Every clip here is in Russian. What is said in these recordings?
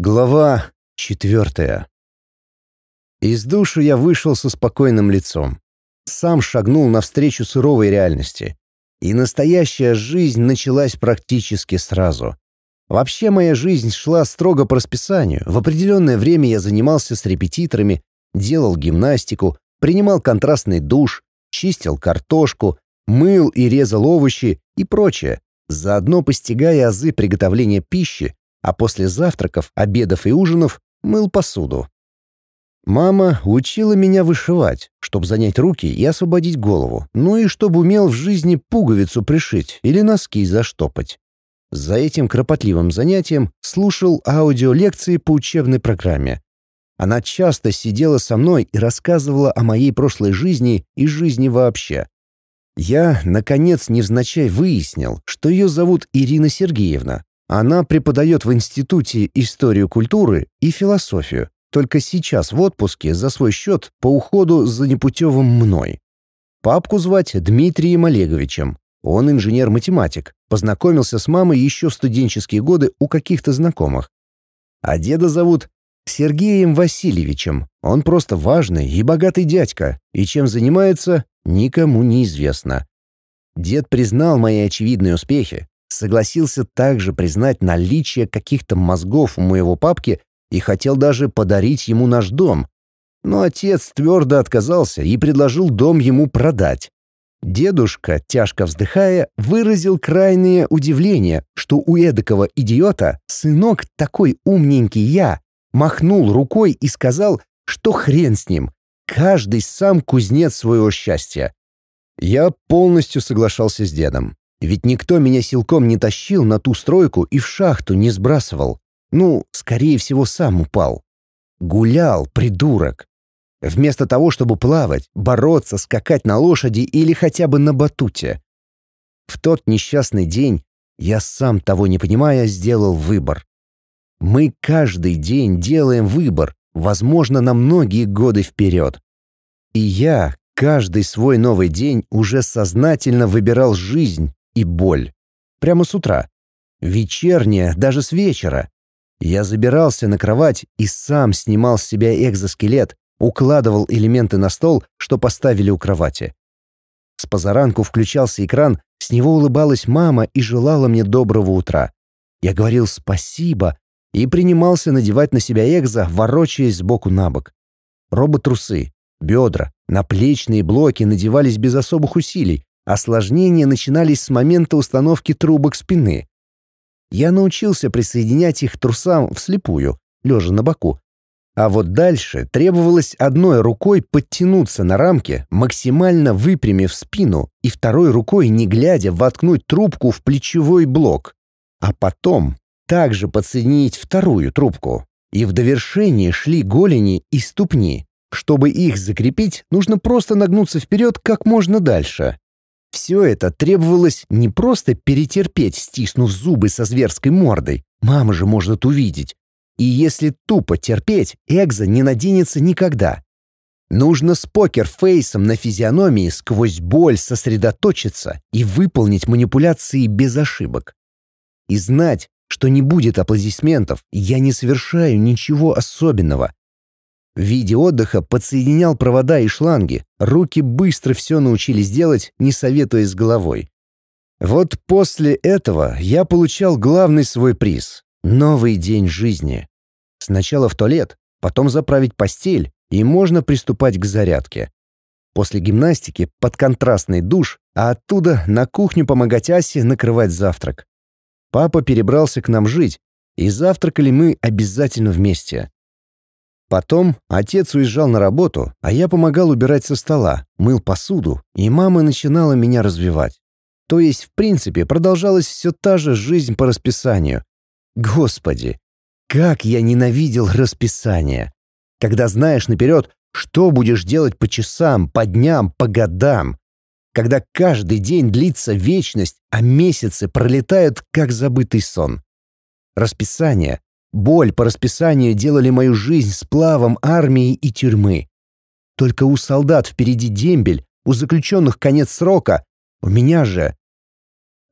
Глава четвертая. Из души я вышел со спокойным лицом. Сам шагнул навстречу суровой реальности. И настоящая жизнь началась практически сразу. Вообще моя жизнь шла строго по расписанию. В определенное время я занимался с репетиторами, делал гимнастику, принимал контрастный душ, чистил картошку, мыл и резал овощи и прочее, заодно постигая азы приготовления пищи, а после завтраков, обедов и ужинов мыл посуду. Мама учила меня вышивать, чтобы занять руки и освободить голову, ну и чтобы умел в жизни пуговицу пришить или носки заштопать. За этим кропотливым занятием слушал аудиолекции по учебной программе. Она часто сидела со мной и рассказывала о моей прошлой жизни и жизни вообще. Я, наконец, невзначай выяснил, что ее зовут Ирина Сергеевна, она преподает в Институте историю культуры и философию, только сейчас в отпуске за свой счет по уходу за непутевым мной. Папку звать Дмитрием Олеговичем. Он инженер-математик, познакомился с мамой еще в студенческие годы у каких-то знакомых. А деда зовут Сергеем Васильевичем. Он просто важный и богатый дядька, и чем занимается, никому не известно. Дед признал мои очевидные успехи, согласился также признать наличие каких-то мозгов у моего папки и хотел даже подарить ему наш дом. Но отец твердо отказался и предложил дом ему продать. Дедушка, тяжко вздыхая, выразил крайнее удивление, что у эдакого идиота сынок такой умненький я, махнул рукой и сказал, что хрен с ним, каждый сам кузнец своего счастья. Я полностью соглашался с дедом. Ведь никто меня силком не тащил на ту стройку и в шахту не сбрасывал. Ну, скорее всего, сам упал. Гулял, придурок. Вместо того, чтобы плавать, бороться, скакать на лошади или хотя бы на батуте. В тот несчастный день я сам того не понимая сделал выбор. Мы каждый день делаем выбор, возможно, на многие годы вперед. И я каждый свой новый день уже сознательно выбирал жизнь, и боль. Прямо с утра. Вечерняя, даже с вечера. Я забирался на кровать и сам снимал с себя экзоскелет, укладывал элементы на стол, что поставили у кровати. С позаранку включался экран, с него улыбалась мама и желала мне доброго утра. Я говорил «спасибо» и принимался надевать на себя экзо, ворочаясь сбоку на бок. Робот-трусы, бедра, наплечные блоки надевались без особых усилий, Осложнения начинались с момента установки трубок спины. Я научился присоединять их трусам вслепую, лежа на боку. А вот дальше требовалось одной рукой подтянуться на рамке, максимально выпрямив спину, и второй рукой, не глядя, воткнуть трубку в плечевой блок. А потом также подсоединить вторую трубку. И в довершение шли голени и ступни. Чтобы их закрепить, нужно просто нагнуться вперед как можно дальше. Все это требовалось не просто перетерпеть, стиснув зубы со зверской мордой. Мама же может увидеть. И если тупо терпеть, экзо не наденется никогда. Нужно с покерфейсом на физиономии сквозь боль сосредоточиться и выполнить манипуляции без ошибок. И знать, что не будет аплодисментов, я не совершаю ничего особенного, в виде отдыха подсоединял провода и шланги, руки быстро все научились делать, не советуясь с головой. Вот после этого я получал главный свой приз — новый день жизни. Сначала в туалет, потом заправить постель, и можно приступать к зарядке. После гимнастики под контрастный душ, а оттуда на кухню помогать Асе накрывать завтрак. Папа перебрался к нам жить, и завтракали мы обязательно вместе. Потом отец уезжал на работу, а я помогал убирать со стола, мыл посуду, и мама начинала меня развивать. То есть, в принципе, продолжалась все та же жизнь по расписанию. Господи, как я ненавидел расписание. Когда знаешь наперед, что будешь делать по часам, по дням, по годам. Когда каждый день длится вечность, а месяцы пролетают, как забытый сон. Расписание Боль по расписанию делали мою жизнь сплавом армии и тюрьмы. Только у солдат впереди дембель, у заключенных конец срока, у меня же...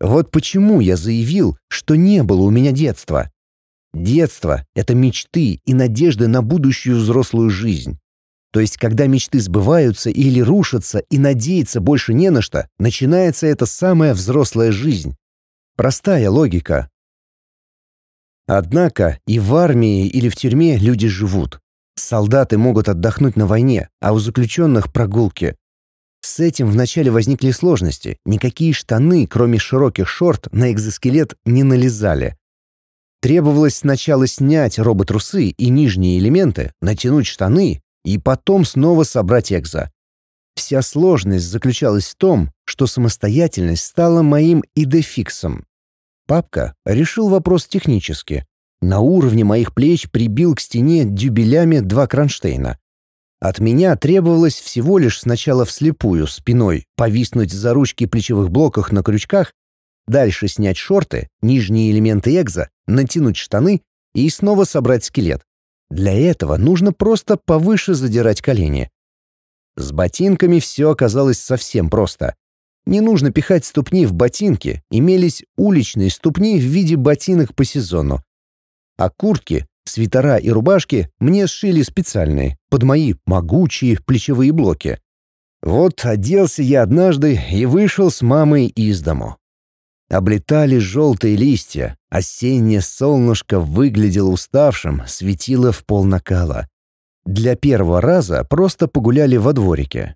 Вот почему я заявил, что не было у меня детства. Детство — это мечты и надежды на будущую взрослую жизнь. То есть, когда мечты сбываются или рушатся и надеяться больше не на что, начинается эта самая взрослая жизнь. Простая логика. Однако и в армии или в тюрьме люди живут. Солдаты могут отдохнуть на войне, а у заключенных прогулки. С этим вначале возникли сложности. Никакие штаны, кроме широких шорт, на экзоскелет не налезали. Требовалось сначала снять робот-трусы и нижние элементы, натянуть штаны и потом снова собрать экзо. Вся сложность заключалась в том, что самостоятельность стала моим идефиксом. Папка решил вопрос технически. На уровне моих плеч прибил к стене дюбелями два кронштейна. От меня требовалось всего лишь сначала вслепую спиной повиснуть за ручки плечевых блоках на крючках, дальше снять шорты, нижние элементы экза, натянуть штаны и снова собрать скелет. Для этого нужно просто повыше задирать колени. С ботинками все оказалось совсем просто. Не нужно пихать ступни в ботинки, имелись уличные ступни в виде ботинок по сезону. А куртки, свитера и рубашки мне сшили специальные, под мои могучие плечевые блоки. Вот оделся я однажды и вышел с мамой из дому. Облетали желтые листья, осеннее солнышко выглядело уставшим, светило в пол накала. Для первого раза просто погуляли во дворике.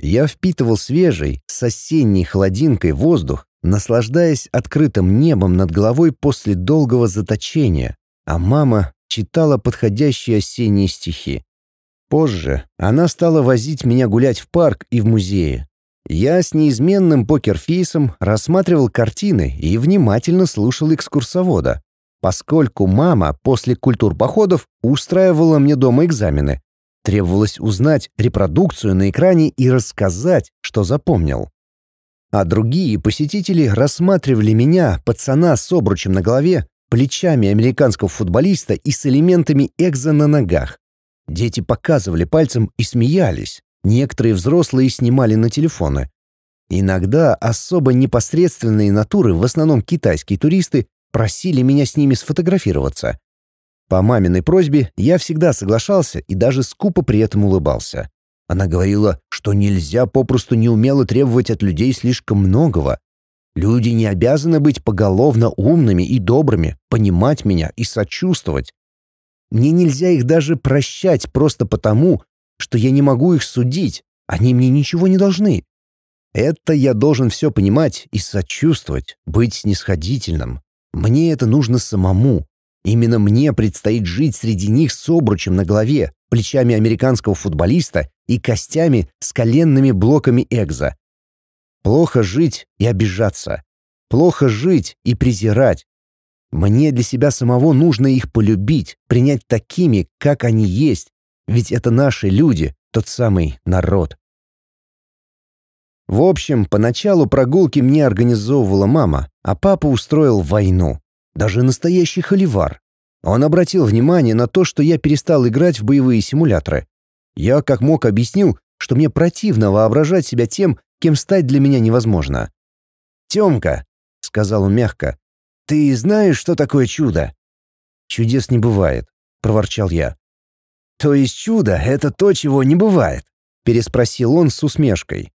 Я впитывал свежий, с осенней холодинкой воздух, наслаждаясь открытым небом над головой после долгого заточения, а мама читала подходящие осенние стихи. Позже она стала возить меня гулять в парк и в музее, я с неизменным покерфейсом рассматривал картины и внимательно слушал экскурсовода, поскольку мама после культур-походов устраивала мне дома экзамены. Требовалось узнать репродукцию на экране и рассказать, что запомнил. А другие посетители рассматривали меня, пацана с обручем на голове, плечами американского футболиста и с элементами экзо на ногах. Дети показывали пальцем и смеялись. Некоторые взрослые снимали на телефоны. Иногда особо непосредственные натуры, в основном китайские туристы, просили меня с ними сфотографироваться. По маминой просьбе я всегда соглашался и даже скупо при этом улыбался. Она говорила, что нельзя попросту неумело требовать от людей слишком многого. Люди не обязаны быть поголовно умными и добрыми, понимать меня и сочувствовать. Мне нельзя их даже прощать просто потому, что я не могу их судить, они мне ничего не должны. Это я должен все понимать и сочувствовать, быть снисходительным. Мне это нужно самому. Именно мне предстоит жить среди них с обручем на голове, плечами американского футболиста и костями с коленными блоками экза. Плохо жить и обижаться. Плохо жить и презирать. Мне для себя самого нужно их полюбить, принять такими, как они есть, ведь это наши люди, тот самый народ. В общем, поначалу прогулки мне организовывала мама, а папа устроил войну. Даже настоящий холивар. Он обратил внимание на то, что я перестал играть в боевые симуляторы. Я как мог объяснил, что мне противно воображать себя тем, кем стать для меня невозможно. «Темка», — сказал он мягко, — «ты знаешь, что такое чудо?» «Чудес не бывает», — проворчал я. «То есть чудо — это то, чего не бывает?» — переспросил он с усмешкой.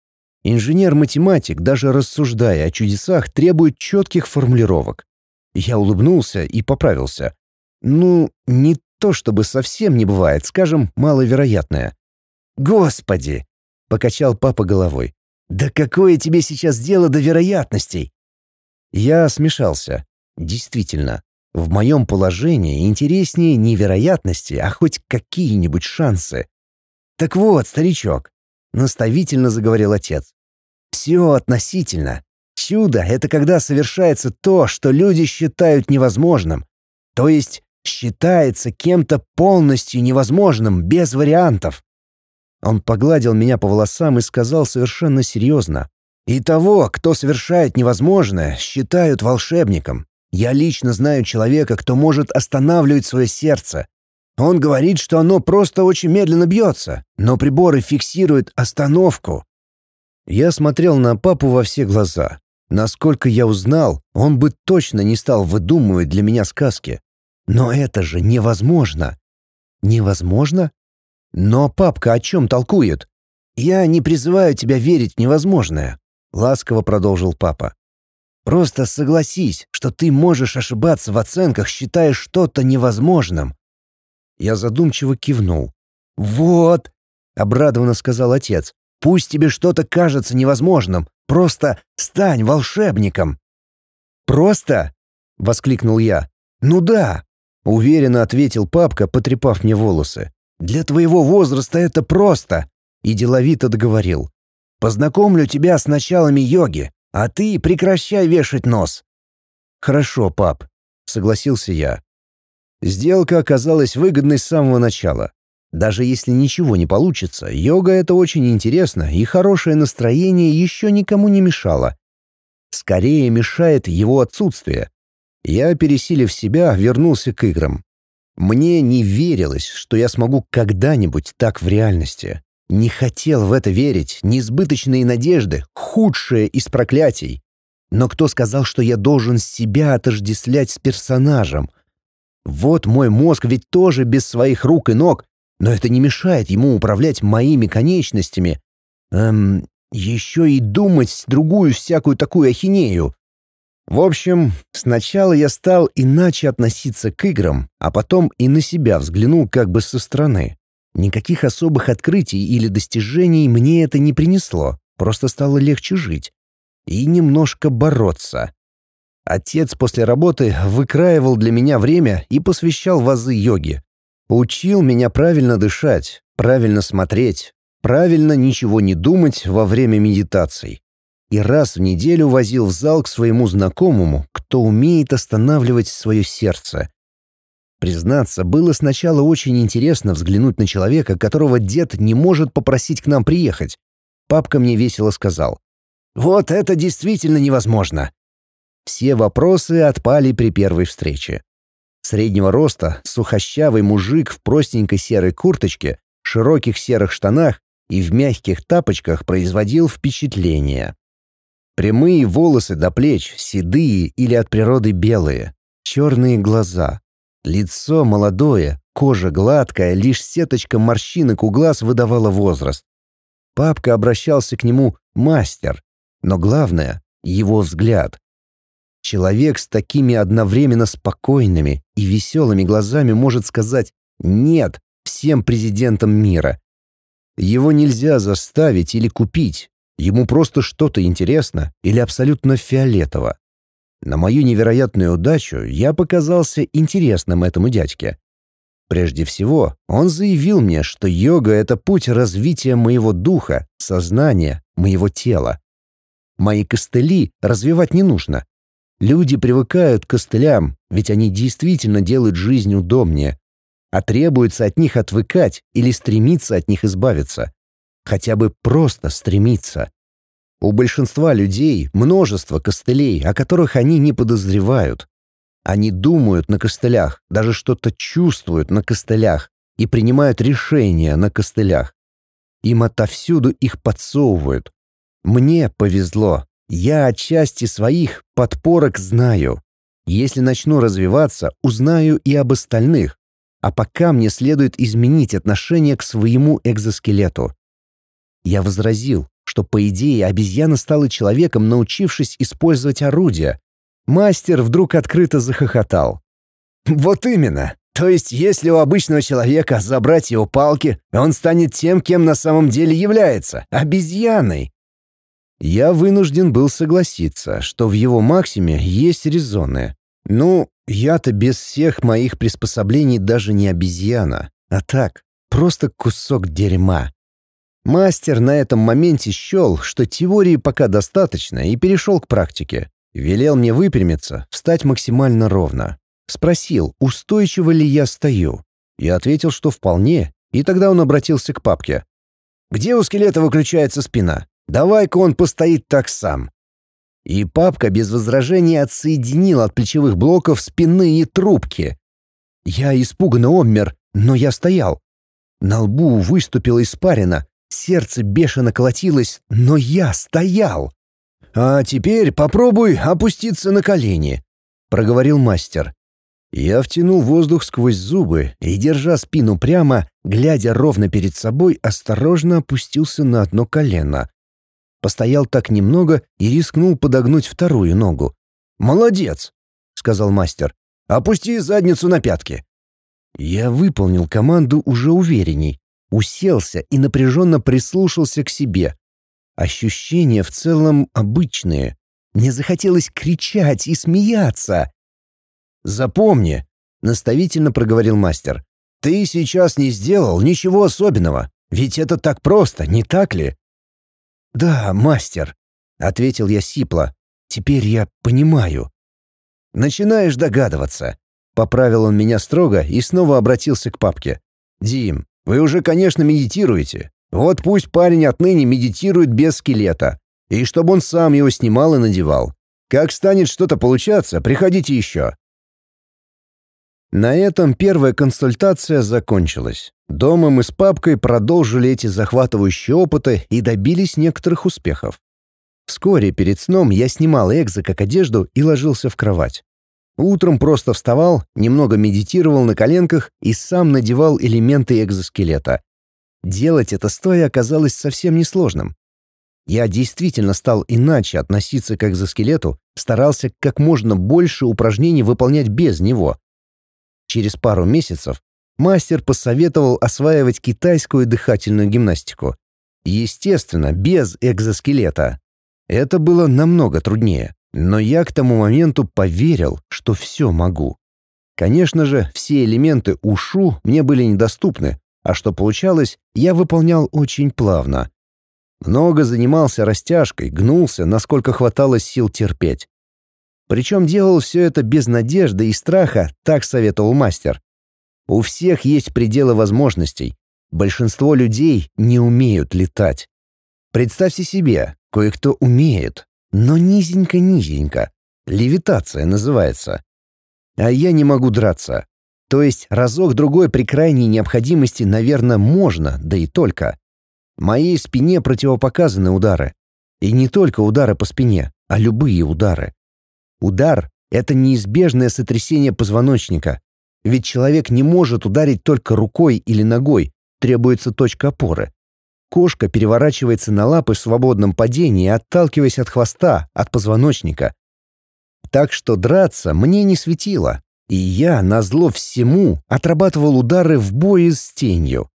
Инженер-математик, даже рассуждая о чудесах, требует четких формулировок. Я улыбнулся и поправился. Ну, не то чтобы совсем не бывает, скажем, маловероятное. «Господи!» — покачал папа головой. «Да какое тебе сейчас дело до вероятностей?» Я смешался. Действительно, в моем положении интереснее не вероятности, а хоть какие-нибудь шансы. «Так вот, старичок», — наставительно заговорил отец, — «все относительно. Чудо — это когда совершается то, что люди считают невозможным. То есть считается кем-то полностью невозможным, без вариантов». Он погладил меня по волосам и сказал совершенно серьезно. «И того, кто совершает невозможное, считают волшебником. Я лично знаю человека, кто может останавливать свое сердце. Он говорит, что оно просто очень медленно бьется, но приборы фиксируют остановку. Я смотрел на папу во все глаза. Насколько я узнал, он бы точно не стал выдумывать для меня сказки. Но это же невозможно. Невозможно? Но папка о чем толкует? Я не призываю тебя верить в невозможное, ласково продолжил папа. Просто согласись, что ты можешь ошибаться в оценках, считая что-то невозможным. Я задумчиво кивнул. Вот, обрадованно сказал отец. Пусть тебе что-то кажется невозможным, просто стань волшебником. Просто? воскликнул я. Ну да, уверенно ответил папка, потрепав мне волосы. Для твоего возраста это просто, и деловито договорил. Познакомлю тебя с началами йоги, а ты прекращай вешать нос. Хорошо, пап, согласился я. Сделка оказалась выгодной с самого начала. Даже если ничего не получится, йога — это очень интересно, и хорошее настроение еще никому не мешало. Скорее мешает его отсутствие. Я, пересилив себя, вернулся к играм. Мне не верилось, что я смогу когда-нибудь так в реальности. Не хотел в это верить, несбыточные надежды, худшее из проклятий. Но кто сказал, что я должен себя отождествлять с персонажем? Вот мой мозг ведь тоже без своих рук и ног, но это не мешает ему управлять моими конечностями. Эм, еще и думать другую всякую такую ахинею. В общем, сначала я стал иначе относиться к играм, а потом и на себя взглянул как бы со стороны. Никаких особых открытий или достижений мне это не принесло, просто стало легче жить. И немножко бороться. Отец после работы выкраивал для меня время и посвящал вазы йоги. Учил меня правильно дышать, правильно смотреть, правильно ничего не думать во время медитаций. И раз в неделю возил в зал к своему знакомому, кто умеет останавливать свое сердце. Признаться, было сначала очень интересно взглянуть на человека, которого дед не может попросить к нам приехать. Папка мне весело сказал. «Вот это действительно невозможно!» Все вопросы отпали при первой встрече. Среднего роста, сухощавый мужик в простенькой серой курточке, широких серых штанах и в мягких тапочках производил впечатление. Прямые волосы до плеч, седые или от природы белые, черные глаза. Лицо молодое, кожа гладкая, лишь сеточка морщинок у глаз выдавала возраст. Папка обращался к нему «мастер», но главное — его взгляд. Человек с такими одновременно спокойными и веселыми глазами может сказать «нет» всем президентам мира. Его нельзя заставить или купить, ему просто что-то интересно или абсолютно фиолетово. На мою невероятную удачу я показался интересным этому дядьке. Прежде всего, он заявил мне, что йога — это путь развития моего духа, сознания, моего тела. Мои костыли развивать не нужно, Люди привыкают к костылям, ведь они действительно делают жизнь удобнее, а требуется от них отвыкать или стремиться от них избавиться. Хотя бы просто стремиться. У большинства людей множество костылей, о которых они не подозревают. Они думают на костылях, даже что-то чувствуют на костылях и принимают решения на костылях. Им отовсюду их подсовывают. Мне повезло, я отчасти своих подпорок знаю. Если начну развиваться, узнаю и об остальных. А пока мне следует изменить отношение к своему экзоскелету. Я возразил, что, по идее, обезьяна стала человеком, научившись использовать орудия. Мастер вдруг открыто захохотал. «Вот именно. То есть, если у обычного человека забрать его палки, он станет тем, кем на самом деле является — обезьяной. Я вынужден был согласиться, что в его максиме есть резоны. Ну, я-то без всех моих приспособлений даже не обезьяна, а так, просто кусок дерьма. Мастер на этом моменте счел, что теории пока достаточно, и перешел к практике. Велел мне выпрямиться, встать максимально ровно. Спросил, устойчиво ли я стою. Я ответил, что вполне, и тогда он обратился к папке. «Где у скелета выключается спина? Давай-ка он постоит так сам. И папка без возражений отсоединил от плечевых блоков спинные трубки. Я испуганно обмер, но я стоял. На лбу выступила испарина, сердце бешено колотилось, но я стоял. «А теперь попробуй опуститься на колени», — проговорил мастер. Я втянул воздух сквозь зубы и, держа спину прямо, глядя ровно перед собой, осторожно опустился на одно колено. Постоял так немного и рискнул подогнуть вторую ногу. «Молодец!» — сказал мастер. «Опусти задницу на пятки». Я выполнил команду уже уверенней, уселся и напряженно прислушался к себе. Ощущения в целом обычные. Мне захотелось кричать и смеяться. «Запомни», — наставительно проговорил мастер, — «ты сейчас не сделал ничего особенного, ведь это так просто, не так ли?» «Да, мастер», — ответил я сипло, — «теперь я понимаю». «Начинаешь догадываться», — поправил он меня строго и снова обратился к папке. «Дим, вы уже, конечно, медитируете. Вот пусть парень отныне медитирует без скелета, и чтобы он сам его снимал и надевал. Как станет что-то получаться, приходите еще. На этом первая консультация закончилась. Дома мы с папкой продолжили эти захватывающие опыты и добились некоторых успехов. Вскоре перед сном я снимал экзо как одежду и ложился в кровать. Утром просто вставал, немного медитировал на коленках и сам надевал элементы экзоскелета. Делать это стоя оказалось совсем несложным. Я действительно стал иначе относиться к экзоскелету, старался как можно больше упражнений выполнять без него. Через пару месяцев мастер посоветовал осваивать китайскую дыхательную гимнастику. Естественно, без экзоскелета. Это было намного труднее, но я к тому моменту поверил, что все могу. Конечно же, все элементы ушу мне были недоступны, а что получалось, я выполнял очень плавно. Много занимался растяжкой, гнулся, насколько хватало сил терпеть. Причем делал все это без надежды и страха, так советовал мастер. У всех есть пределы возможностей. Большинство людей не умеют летать. Представьте себе, кое-кто умеет, но низенько-низенько. Левитация называется. А я не могу драться. То есть разок-другой при крайней необходимости, наверное, можно, да и только. Моей спине противопоказаны удары. И не только удары по спине, а любые удары. Удар — это неизбежное сотрясение позвоночника. Ведь человек не может ударить только рукой или ногой, требуется точка опоры. Кошка переворачивается на лапы в свободном падении, отталкиваясь от хвоста, от позвоночника. Так что драться мне не светило, и я, назло всему, отрабатывал удары в бое с тенью.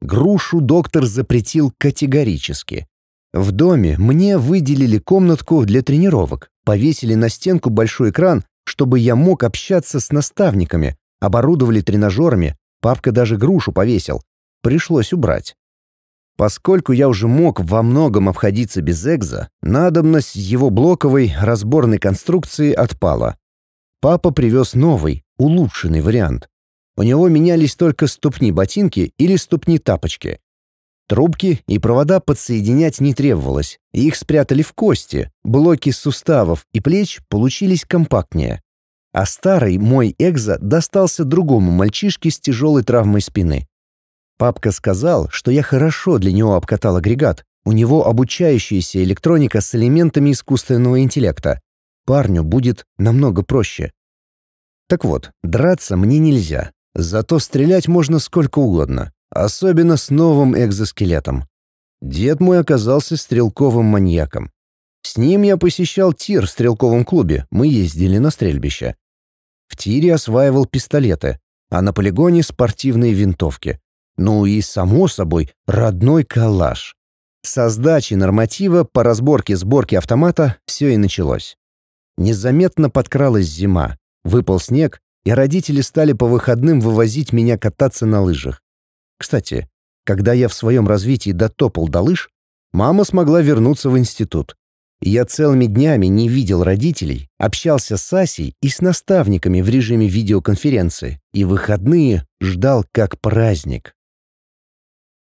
Грушу доктор запретил категорически. В доме мне выделили комнатку для тренировок, повесили на стенку большой экран, чтобы я мог общаться с наставниками, оборудовали тренажерами, папка даже грушу повесил. Пришлось убрать. Поскольку я уже мог во многом обходиться без экза, надобность его блоковой разборной конструкции отпала. Папа привез новый, улучшенный вариант. У него менялись только ступни-ботинки или ступни-тапочки. Трубки и провода подсоединять не требовалось, их спрятали в кости, блоки суставов и плеч получились компактнее. А старый мой экзо достался другому мальчишке с тяжелой травмой спины. Папка сказал, что я хорошо для него обкатал агрегат, у него обучающаяся электроника с элементами искусственного интеллекта. Парню будет намного проще. Так вот, драться мне нельзя, зато стрелять можно сколько угодно. Особенно с новым экзоскелетом. Дед мой оказался стрелковым маньяком. С ним я посещал тир в стрелковом клубе, мы ездили на стрельбище. В тире осваивал пистолеты, а на полигоне спортивные винтовки. Ну и, само собой, родной калаш. Со сдачи норматива по разборке-сборке автомата все и началось. Незаметно подкралась зима, выпал снег, и родители стали по выходным вывозить меня кататься на лыжах. Кстати, когда я в своем развитии дотопал до лыж, мама смогла вернуться в институт. Я целыми днями не видел родителей, общался с Асей и с наставниками в режиме видеоконференции, и выходные ждал как праздник.